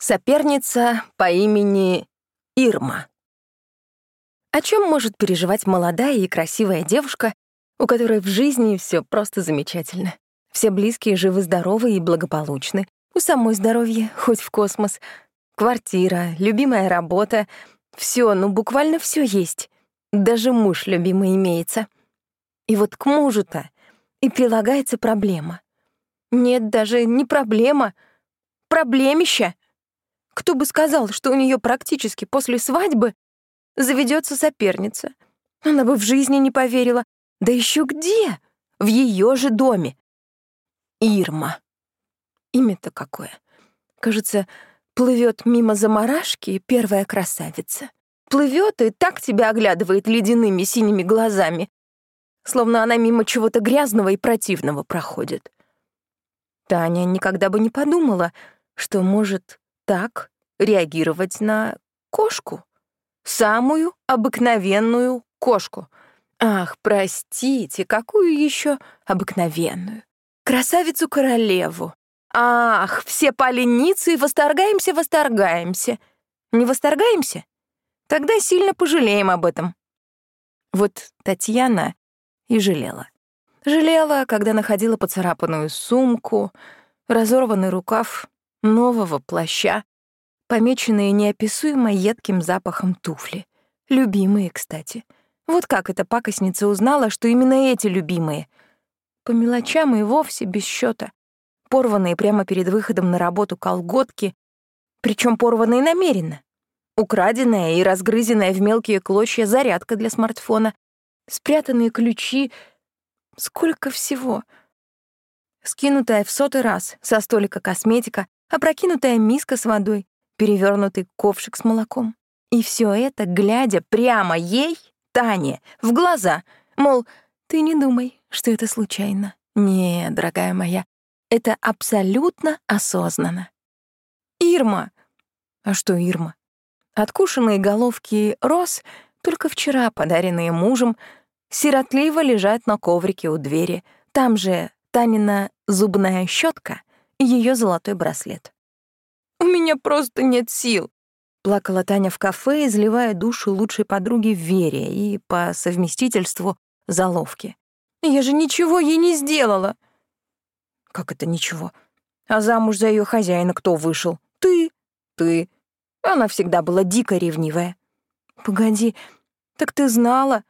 Соперница по имени Ирма. О чем может переживать молодая и красивая девушка, у которой в жизни все просто замечательно? Все близкие живы-здоровы и благополучны. У самой здоровье, хоть в космос. Квартира, любимая работа. все, ну буквально все есть. Даже муж любимый имеется. И вот к мужу-то и прилагается проблема. Нет, даже не проблема, проблемища. Кто бы сказал, что у нее практически после свадьбы заведется соперница? Она бы в жизни не поверила. Да еще где? В ее же доме. Ирма. Имя-то какое. Кажется, плывет мимо заморашки первая красавица. Плывет и так тебя оглядывает ледяными синими глазами, словно она мимо чего-то грязного и противного проходит. Таня никогда бы не подумала, что может так реагировать на кошку. Самую обыкновенную кошку. Ах, простите, какую еще обыкновенную? Красавицу-королеву. Ах, все поленицы восторгаемся, восторгаемся. Не восторгаемся? Тогда сильно пожалеем об этом. Вот Татьяна и жалела. Жалела, когда находила поцарапанную сумку, разорванный рукав нового плаща, помеченные неописуемо едким запахом туфли. Любимые, кстати. Вот как эта пакостница узнала, что именно эти любимые. По мелочам и вовсе без счета. Порванные прямо перед выходом на работу колготки, причем порванные намеренно. Украденная и разгрызенная в мелкие клочья зарядка для смартфона, спрятанные ключи. Сколько всего. Скинутая в сотый раз со столика косметика, опрокинутая миска с водой, перевернутый ковшик с молоком. И все это, глядя прямо ей, Тане, в глаза, мол, ты не думай, что это случайно. Не, дорогая моя, это абсолютно осознанно. Ирма. А что Ирма? Откушенные головки роз, только вчера подаренные мужем, сиротливо лежат на коврике у двери. Там же Танина зубная щетка ее золотой браслет. «У меня просто нет сил», — плакала Таня в кафе, изливая душу лучшей подруги Вере и, по совместительству, заловки. «Я же ничего ей не сделала!» «Как это ничего? А замуж за ее хозяина кто вышел? Ты? Ты. Она всегда была дико ревнивая». «Погоди, так ты знала?»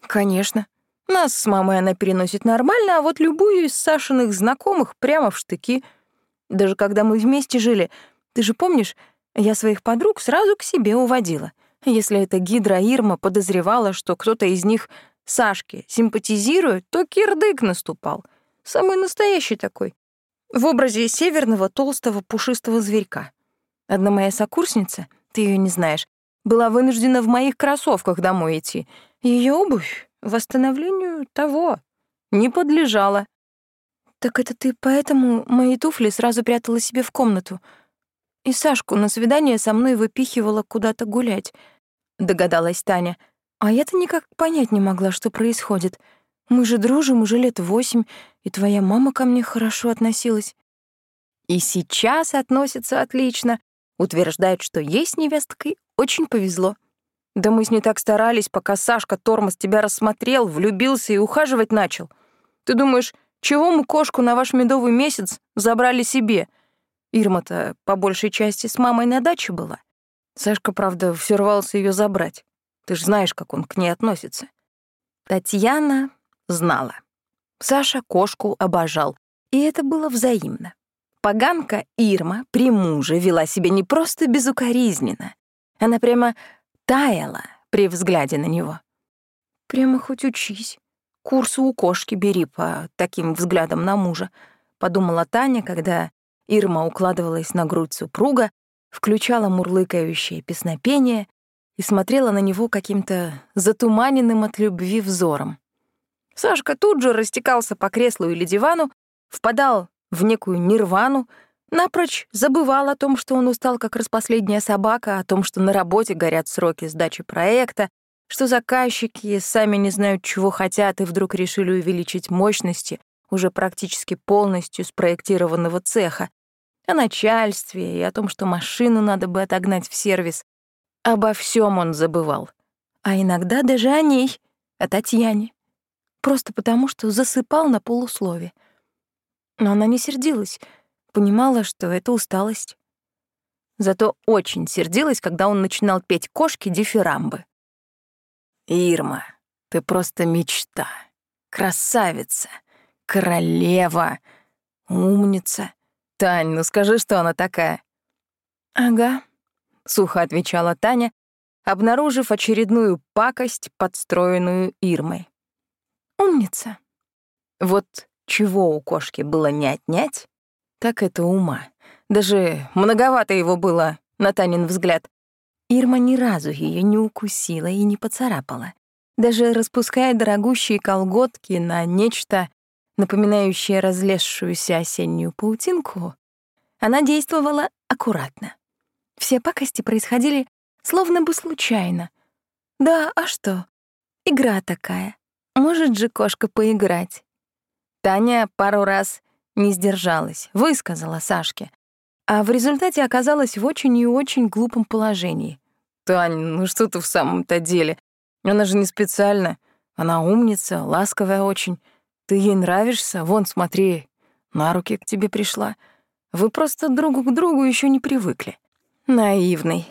«Конечно. Нас с мамой она переносит нормально, а вот любую из Сашиных знакомых прямо в штыки. Даже когда мы вместе жили, ты же помнишь, я своих подруг сразу к себе уводила. Если эта гидра Ирма подозревала, что кто-то из них Сашке симпатизирует, то кирдык наступал. Самый настоящий такой. В образе северного толстого пушистого зверька. Одна моя сокурсница, ты ее не знаешь, была вынуждена в моих кроссовках домой идти. Ее обувь восстановлению того не подлежала. Так это ты поэтому мои туфли сразу прятала себе в комнату и Сашку на свидание со мной выпихивала куда-то гулять, догадалась Таня. А я-то никак понять не могла, что происходит. Мы же дружим уже лет восемь, и твоя мама ко мне хорошо относилась. И сейчас относится отлично, утверждает, что ей с невесткой очень повезло. Да мы с ней так старались, пока Сашка тормоз тебя рассмотрел, влюбился и ухаживать начал. Ты думаешь, чего мы кошку на ваш медовый месяц забрали себе? Ирма-то по большей части с мамой на даче была. Сашка, правда, все рвался ее забрать. Ты ж знаешь, как он к ней относится. Татьяна знала. Саша кошку обожал, и это было взаимно. Поганка Ирма при муже вела себя не просто безукоризненно. Она прямо таяла при взгляде на него. «Прямо хоть учись. Курсы у кошки бери по таким взглядам на мужа», — подумала Таня, когда Ирма укладывалась на грудь супруга, включала мурлыкающее песнопение и смотрела на него каким-то затуманенным от любви взором. Сашка тут же растекался по креслу или дивану, впадал в некую нирвану, напрочь забывал о том, что он устал как распоследняя собака, о том, что на работе горят сроки сдачи проекта, что заказчики сами не знают, чего хотят, и вдруг решили увеличить мощности уже практически полностью спроектированного цеха. о начальстве и о том, что машину надо бы отогнать в сервис. Обо всем он забывал. А иногда даже о ней, о Татьяне. Просто потому, что засыпал на полуслове. Но она не сердилась, понимала, что это усталость. Зато очень сердилась, когда он начинал петь кошки дифирамбы. «Ирма, ты просто мечта, красавица, королева, умница. Тань, ну скажи, что она такая». «Ага», — сухо отвечала Таня, обнаружив очередную пакость, подстроенную Ирмой. «Умница». Вот чего у кошки было не отнять, так это ума. Даже многовато его было, на Танин взгляд. Ирма ни разу ее не укусила и не поцарапала. Даже распуская дорогущие колготки на нечто, напоминающее разлезшуюся осеннюю паутинку, она действовала аккуратно. Все пакости происходили словно бы случайно. Да, а что? Игра такая. Может же кошка поиграть. Таня пару раз не сдержалась, высказала Сашке. А в результате оказалась в очень и очень глупом положении. «Тань, ну что ты в самом-то деле? Она же не специально. Она умница, ласковая очень. Ты ей нравишься, вон, смотри, на руки к тебе пришла. Вы просто другу к другу еще не привыкли. Наивный.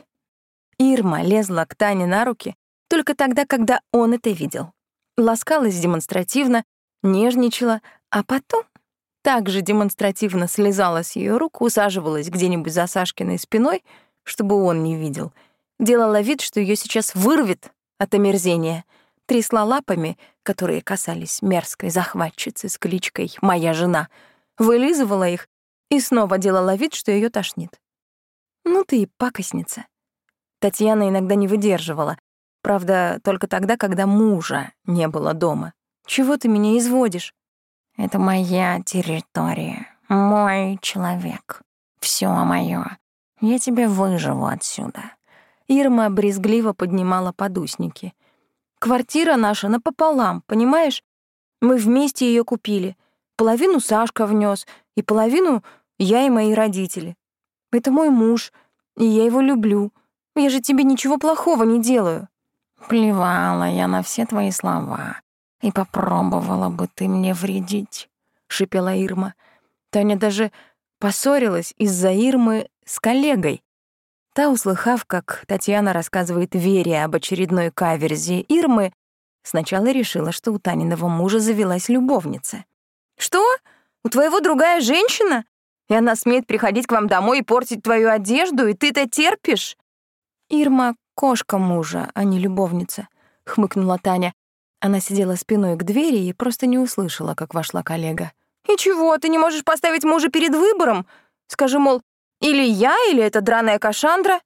Ирма лезла к Тане на руки только тогда, когда он это видел. Ласкалась демонстративно, нежничала, а потом также демонстративно слезала с ее рук, усаживалась где-нибудь за Сашкиной спиной, чтобы он не видел, делала вид, что ее сейчас вырвет от омерзения, трясла лапами, которые касались мерзкой захватчицы с кличкой «Моя жена», вылизывала их и снова делала вид, что ее тошнит. Ну ты и пакостница. Татьяна иногда не выдерживала. Правда, только тогда, когда мужа не было дома. Чего ты меня изводишь? Это моя территория, мой человек. Все моё. Я тебя выживу отсюда. Ирма брезгливо поднимала подусники. Квартира наша напополам, понимаешь? Мы вместе ее купили. Половину Сашка внес, и половину я и мои родители. Это мой муж, и я его люблю. Я же тебе ничего плохого не делаю». «Плевала я на все твои слова, и попробовала бы ты мне вредить», — шипела Ирма. Таня даже поссорилась из-за Ирмы с коллегой. Та, услыхав, как Татьяна рассказывает Вере об очередной каверзе Ирмы, сначала решила, что у Таниного мужа завелась любовница. «Что? У твоего другая женщина? И она смеет приходить к вам домой и портить твою одежду, и ты-то терпишь?» «Ирма — кошка мужа, а не любовница», — хмыкнула Таня. Она сидела спиной к двери и просто не услышала, как вошла коллега. «И чего, ты не можешь поставить мужа перед выбором? Скажи, мол, или я, или эта драная Кашандра?»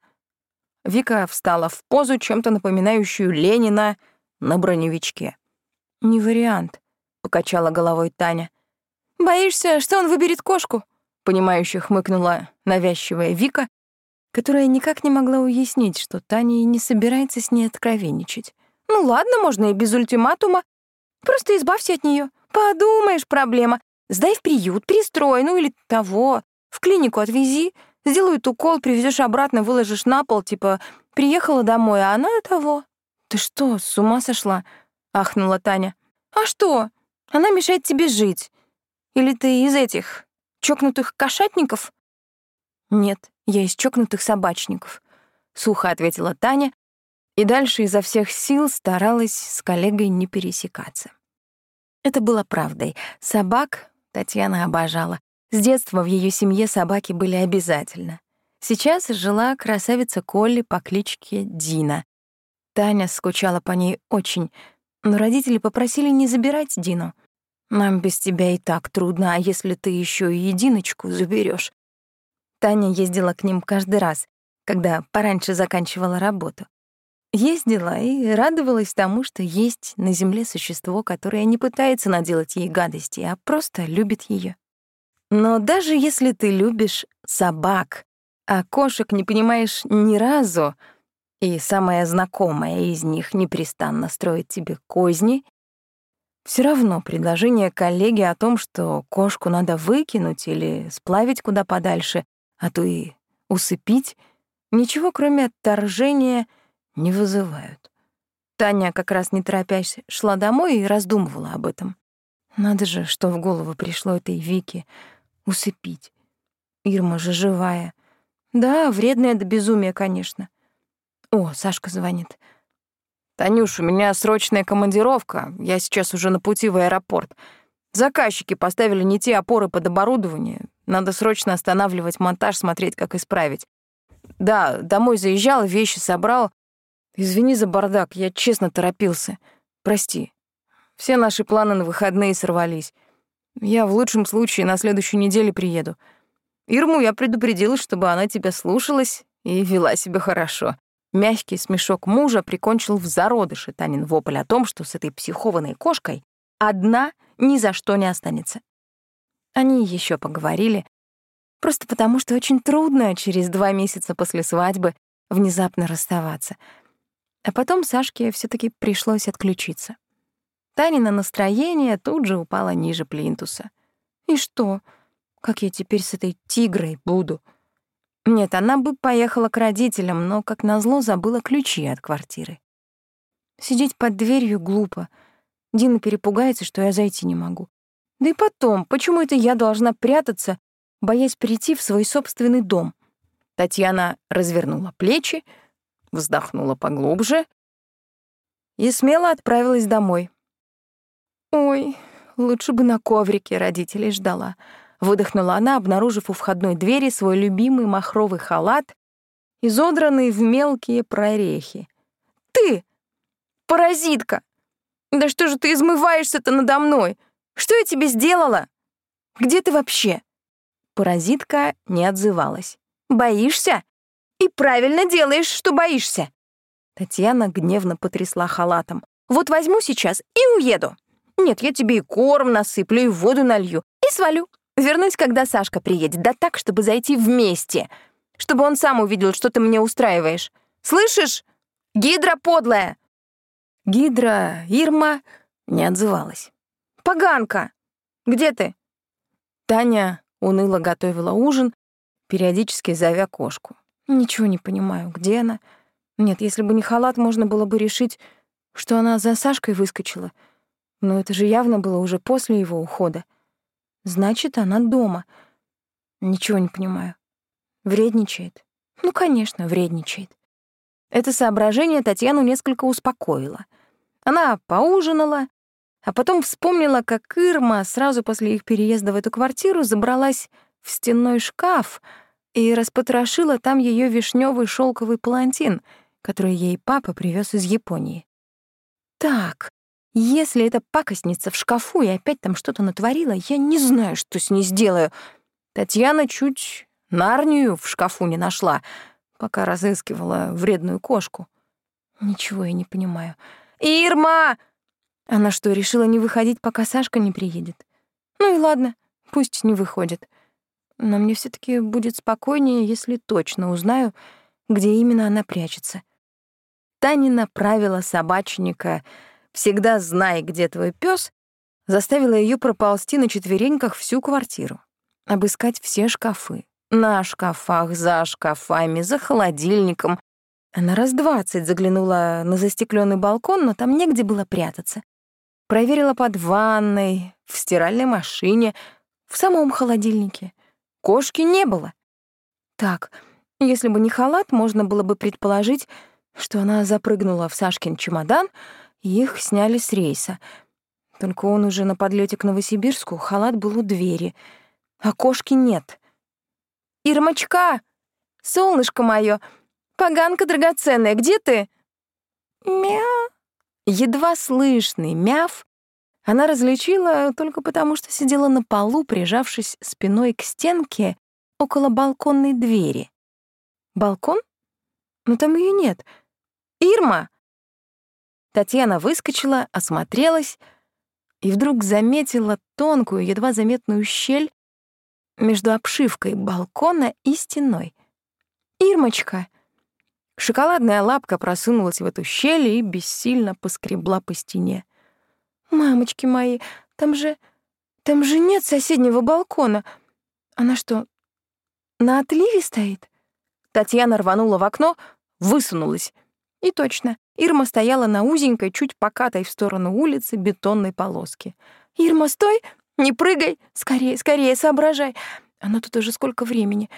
Вика встала в позу, чем-то напоминающую Ленина на броневичке. «Не вариант», — покачала головой Таня. «Боишься, что он выберет кошку?» понимающе хмыкнула навязчивая Вика, которая никак не могла уяснить, что Таня и не собирается с ней откровенничать. «Ну ладно, можно и без ультиматума. Просто избавься от нее. Подумаешь, проблема. Сдай в приют, пристрой, ну или того. В клинику отвези, сделают укол, привезешь обратно, выложишь на пол, типа «приехала домой, а она того». «Ты что, с ума сошла?» — ахнула Таня. «А что? Она мешает тебе жить. Или ты из этих, Чокнутых кошатников? Нет, я из чокнутых собачников, сухо ответила Таня и дальше изо всех сил старалась с коллегой не пересекаться. Это было правдой. Собак Татьяна обожала. С детства в ее семье собаки были обязательно. Сейчас жила красавица Колли по кличке Дина. Таня скучала по ней очень, но родители попросили не забирать Дину. Нам без тебя и так трудно, а если ты еще и единочку заберешь. Таня ездила к ним каждый раз, когда пораньше заканчивала работу. Ездила и радовалась тому, что есть на земле существо, которое не пытается наделать ей гадости, а просто любит ее. Но даже если ты любишь собак, а кошек не понимаешь ни разу, и самая знакомая из них непрестанно строит тебе козни, все равно предложение коллеги о том, что кошку надо выкинуть или сплавить куда подальше, а то и усыпить, ничего кроме отторжения не вызывают. Таня, как раз не торопясь, шла домой и раздумывала об этом. Надо же, что в голову пришло этой Вике усыпить. Ирма же живая. Да, вредная до безумия, конечно. О, Сашка звонит. «Танюш, у меня срочная командировка. Я сейчас уже на пути в аэропорт. Заказчики поставили не те опоры под оборудование. Надо срочно останавливать монтаж, смотреть, как исправить. Да, домой заезжал, вещи собрал. Извини за бардак, я честно торопился. Прости. Все наши планы на выходные сорвались. Я в лучшем случае на следующей неделе приеду. Ирму я предупредила, чтобы она тебя слушалась и вела себя хорошо. Мягкий смешок мужа прикончил в зародыше Танин вопль о том, что с этой психованной кошкой одна ни за что не останется. Они еще поговорили, просто потому что очень трудно через два месяца после свадьбы внезапно расставаться. А потом Сашке все таки пришлось отключиться. Танина настроение тут же упало ниже плинтуса. И что? Как я теперь с этой тигрой буду? Нет, она бы поехала к родителям, но, как назло, забыла ключи от квартиры. Сидеть под дверью глупо. Дина перепугается, что я зайти не могу. Да и потом, почему это я должна прятаться, боясь прийти в свой собственный дом? Татьяна развернула плечи, вздохнула поглубже и смело отправилась домой. Ой, лучше бы на коврике родителей ждала — Выдохнула она, обнаружив у входной двери свой любимый махровый халат, изодранный в мелкие прорехи. «Ты! Паразитка! Да что же ты измываешься-то надо мной? Что я тебе сделала? Где ты вообще?» Паразитка не отзывалась. «Боишься? И правильно делаешь, что боишься!» Татьяна гневно потрясла халатом. «Вот возьму сейчас и уеду. Нет, я тебе и корм насыплю, и воду налью, и свалю. Вернусь, когда Сашка приедет, да так, чтобы зайти вместе. Чтобы он сам увидел, что ты мне устраиваешь. Слышишь? Гидра подлая!» Гидра, Ирма не отзывалась. «Поганка! Где ты?» Таня уныло готовила ужин, периодически зовя кошку. Ничего не понимаю, где она. Нет, если бы не халат, можно было бы решить, что она за Сашкой выскочила. Но это же явно было уже после его ухода. Значит, она дома. Ничего не понимаю. Вредничает? Ну, конечно, вредничает. Это соображение Татьяну несколько успокоило. Она поужинала, а потом вспомнила, как Ирма сразу после их переезда в эту квартиру забралась в стенной шкаф и распотрошила там ее вишневый шелковый палантин, который ей папа привез из Японии. Так, если эта пакостница в шкафу и опять там что-то натворила, я не знаю, что с ней сделаю. Татьяна чуть Нарнию в шкафу не нашла, пока разыскивала вредную кошку. Ничего я не понимаю. «Ирма!» Она что, решила не выходить, пока Сашка не приедет? Ну и ладно, пусть не выходит. Но мне все таки будет спокойнее, если точно узнаю, где именно она прячется. Таня направила собачника — всегда знай, где твой пес, заставила ее проползти на четвереньках всю квартиру, обыскать все шкафы. На шкафах, за шкафами, за холодильником. Она раз двадцать заглянула на застекленный балкон, но там негде было прятаться. Проверила под ванной, в стиральной машине, в самом холодильнике. Кошки не было. Так, если бы не халат, можно было бы предположить, что она запрыгнула в Сашкин чемодан — их сняли с рейса. Только он уже на подлете к Новосибирску, халат был у двери. А кошки нет. «Ирмочка! Солнышко мое! Поганка драгоценная, где ты?» «Мяу!» Едва слышный мяв она различила только потому, что сидела на полу, прижавшись спиной к стенке около балконной двери. «Балкон? Но там ее нет. Ирма!» Татьяна выскочила, осмотрелась и вдруг заметила тонкую, едва заметную щель между обшивкой балкона и стеной. «Ирмочка!» Шоколадная лапка просунулась в эту щель и бессильно поскребла по стене. «Мамочки мои, там же... там же нет соседнего балкона. Она что, на отливе стоит?» Татьяна рванула в окно, высунулась. И точно, Ирма стояла на узенькой, чуть покатой в сторону улицы бетонной полоски. «Ирма, стой! Не прыгай! Скорее, скорее, соображай! Она тут уже сколько времени.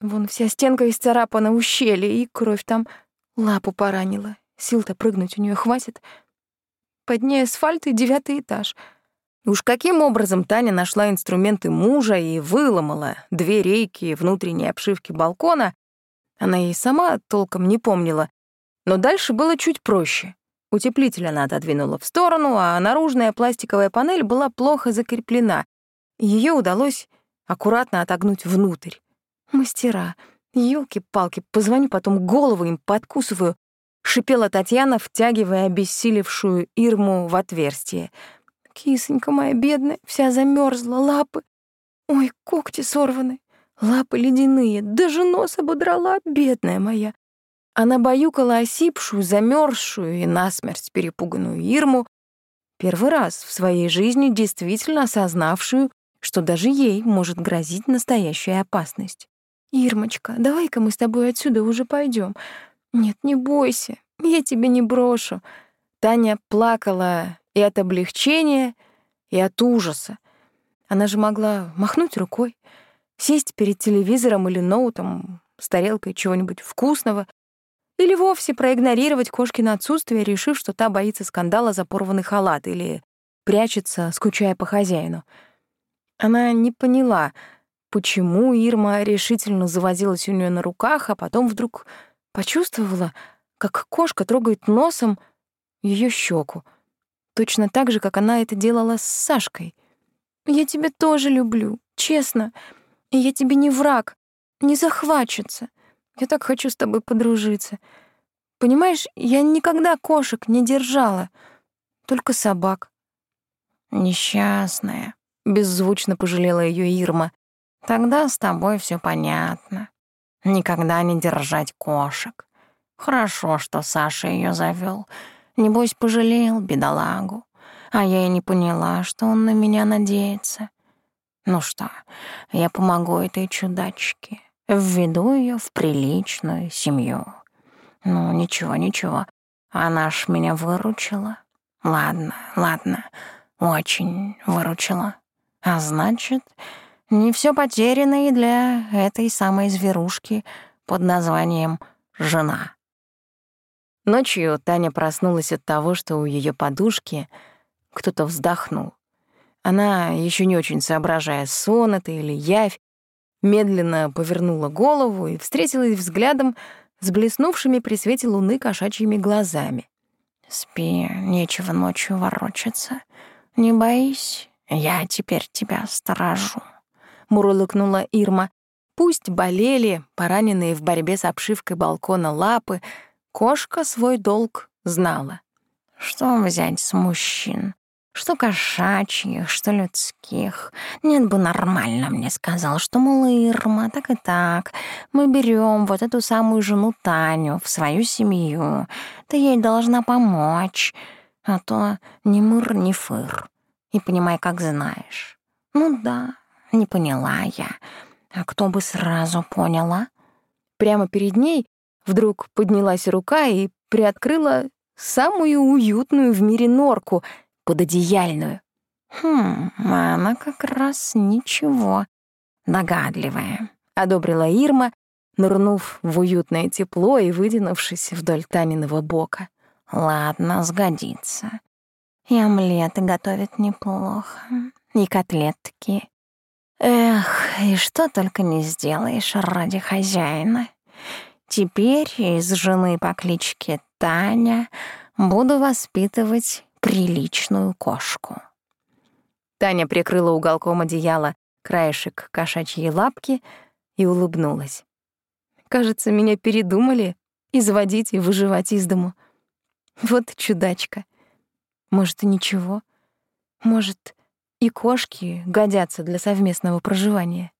Вон вся стенка исцарапана ущелье, и кровь там лапу поранила. Сил-то прыгнуть у нее хватит. Под ней асфальт и девятый этаж. Уж каким образом Таня нашла инструменты мужа и выломала две рейки внутренней обшивки балкона, она и сама толком не помнила. Но дальше было чуть проще. Утеплитель она отодвинула в сторону, а наружная пластиковая панель была плохо закреплена. Ее удалось аккуратно отогнуть внутрь. Мастера. Ёлки-палки, позвоню потом голову им подкусываю, шипела Татьяна, втягивая обессилевшую Ирму в отверстие. Кисонька моя бедная, вся замерзла, лапы. Ой, когти сорваны, лапы ледяные, даже нос ободрала, бедная моя. Она баюкала осипшую, замерзшую и насмерть перепуганную Ирму, первый раз в своей жизни действительно осознавшую, что даже ей может грозить настоящая опасность. «Ирмочка, давай-ка мы с тобой отсюда уже пойдем. Нет, не бойся, я тебя не брошу». Таня плакала и от облегчения, и от ужаса. Она же могла махнуть рукой, сесть перед телевизором или ноутом с тарелкой чего-нибудь вкусного, или вовсе проигнорировать кошкино отсутствие, решив, что та боится скандала за порванный халат или прячется, скучая по хозяину. Она не поняла, почему Ирма решительно завозилась у нее на руках, а потом вдруг почувствовала, как кошка трогает носом ее щеку, точно так же, как она это делала с Сашкой. «Я тебя тоже люблю, честно, и я тебе не враг, не захватчица. Я так хочу с тобой подружиться. Понимаешь, я никогда кошек не держала, только собак». «Несчастная», — беззвучно пожалела ее Ирма. Тогда с тобой все понятно. Никогда не держать кошек. Хорошо, что Саша ее завел. Небось, пожалел бедолагу. А я и не поняла, что он на меня надеется. Ну что, я помогу этой чудачке. Введу ее в приличную семью. Ну, ничего, ничего. Она ж меня выручила. Ладно, ладно, очень выручила. А значит, не все потеряно и для этой самой зверушки под названием «жена». Ночью Таня проснулась от того, что у ее подушки кто-то вздохнул. Она, еще не очень соображая, сон это или явь, медленно повернула голову и встретилась взглядом с блеснувшими при свете луны кошачьими глазами. «Спи, нечего ночью ворочаться. Не боись, я теперь тебя сторожу» мурлыкнула Ирма. Пусть болели, пораненные в борьбе с обшивкой балкона лапы, кошка свой долг знала. Что взять с мужчин? Что кошачьих, что людских. Нет бы нормально мне сказал, что, мол, Ирма, так и так. Мы берем вот эту самую жену Таню в свою семью. Ты ей должна помочь. А то ни мыр, ни фыр. И понимай, как знаешь. Ну да, не поняла я. А кто бы сразу поняла? Прямо перед ней вдруг поднялась рука и приоткрыла самую уютную в мире норку, пододеяльную. «Хм, она как раз ничего, догадливая», — одобрила Ирма, нырнув в уютное тепло и вытянувшись вдоль Таниного бока. «Ладно, сгодится. И омлеты готовят неплохо, и котлетки, Эх, и что только не сделаешь ради хозяина. Теперь из жены по кличке Таня буду воспитывать приличную кошку. Таня прикрыла уголком одеяла краешек кошачьей лапки и улыбнулась. Кажется, меня передумали изводить и выживать из дому. Вот чудачка. Может, и ничего. Может, и кошки годятся для совместного проживания.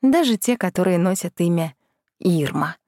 Даже те, которые носят имя Ирма.